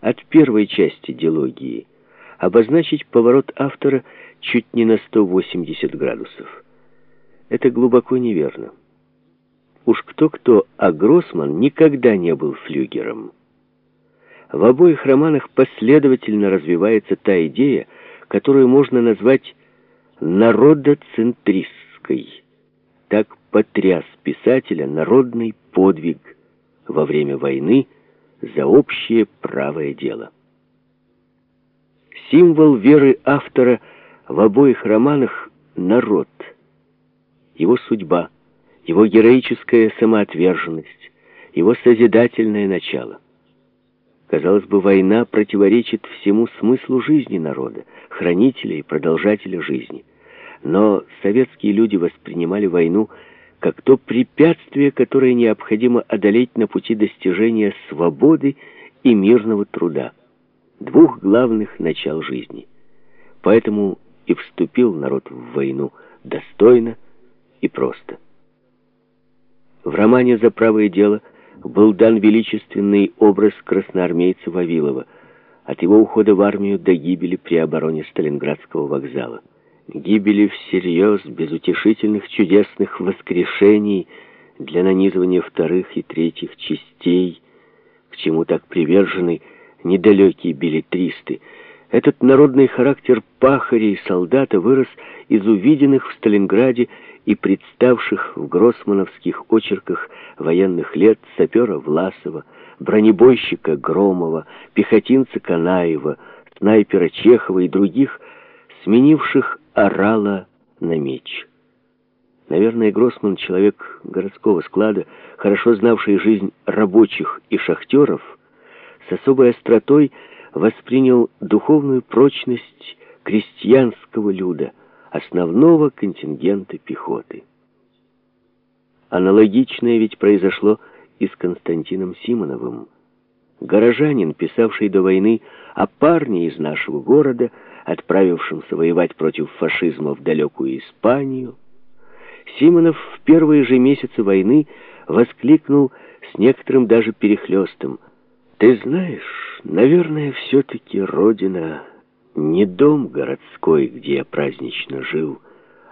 от первой части дилогии обозначить поворот автора чуть не на 180 градусов. Это глубоко неверно. Уж кто-кто, а Гроссман никогда не был флюгером. В обоих романах последовательно развивается та идея, которую можно назвать народоцентристской. Так потряс писателя народный подвиг во время войны за общее правое дело. Символ веры автора в обоих романах — народ, его судьба, его героическая самоотверженность, его созидательное начало. Казалось бы, война противоречит всему смыслу жизни народа, хранителя и продолжателя жизни. Но советские люди воспринимали войну как то препятствие, которое необходимо одолеть на пути достижения свободы и мирного труда, двух главных начал жизни. Поэтому и вступил народ в войну достойно и просто. В романе «За правое дело» был дан величественный образ красноармейца Вавилова от его ухода в армию до гибели при обороне Сталинградского вокзала гибели всерьез, без утешительных чудесных воскрешений для нанизывания вторых и третьих частей, к чему так привержены недалекие билетристы. Этот народный характер пахаря и солдата вырос из увиденных в Сталинграде и представших в гроссмановских очерках военных лет сапера Власова, бронебойщика Громова, пехотинца Канаева, снайпера Чехова и других, сменивших орала на меч. Наверное, Гроссман, человек городского склада, хорошо знавший жизнь рабочих и шахтеров, с особой остротой воспринял духовную прочность крестьянского люда, основного контингента пехоты. Аналогичное ведь произошло и с Константином Симоновым. Горожанин, писавший до войны о парне из нашего города, отправившемся воевать против фашизма в далекую Испанию, Симонов в первые же месяцы войны воскликнул с некоторым даже перехлестом. «Ты знаешь, наверное, все-таки Родина не дом городской, где я празднично жил,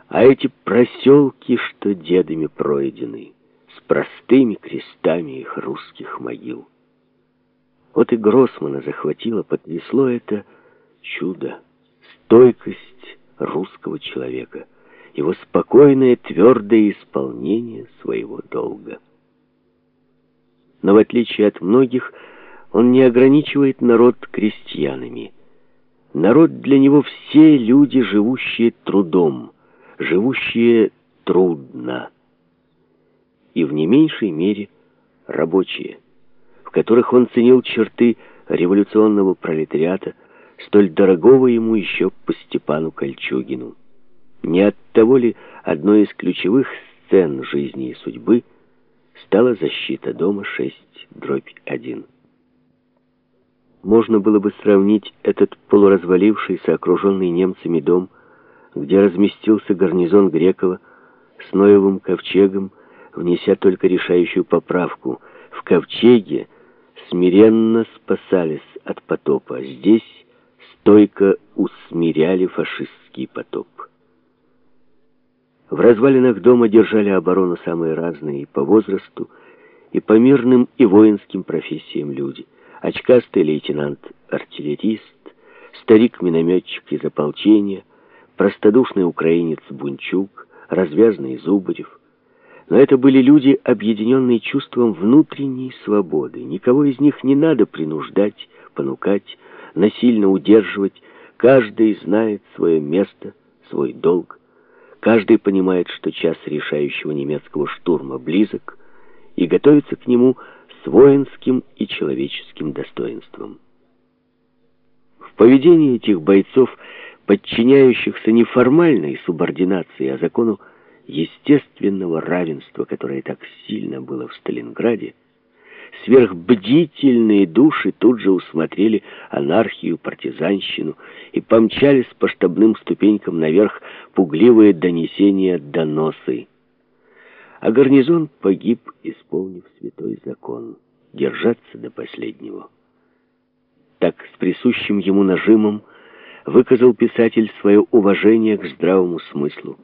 а эти проселки, что дедами пройдены, с простыми крестами их русских могил». Вот и Гроссмана захватило, потрясло это чудо стойкость русского человека, его спокойное, твердое исполнение своего долга. Но в отличие от многих, он не ограничивает народ крестьянами. Народ для него все люди, живущие трудом, живущие трудно. И в не меньшей мере рабочие, в которых он ценил черты революционного пролетариата, столь дорогого ему еще по Степану Кольчугину. Не от того ли одной из ключевых сцен жизни и судьбы стала защита дома 6, дробь 1. Можно было бы сравнить этот полуразвалившийся, окруженный немцами дом, где разместился гарнизон Грекова, с Ноевым ковчегом, внеся только решающую поправку. В ковчеге смиренно спасались от потопа, а здесь стойко усмиряли фашистский потоп. В развалинах дома держали оборону самые разные и по возрасту, и по мирным и воинским профессиям люди. Очкастый лейтенант-артиллерист, старик-минометчик из ополчения, простодушный украинец Бунчук, развязный Зубарев. Но это были люди, объединенные чувством внутренней свободы. Никого из них не надо принуждать, понукать, насильно удерживать. Каждый знает свое место, свой долг. Каждый понимает, что час решающего немецкого штурма близок и готовится к нему с воинским и человеческим достоинством. В поведении этих бойцов, подчиняющихся не формальной субординации, а закону естественного равенства, которое так сильно было в Сталинграде, Сверхбдительные души тут же усмотрели анархию, партизанщину и помчались по штабным ступенькам наверх пугливые донесения, доносы. А гарнизон погиб, исполнив святой закон, держаться до последнего. Так, с присущим ему нажимом, выказал писатель свое уважение к здравому смыслу,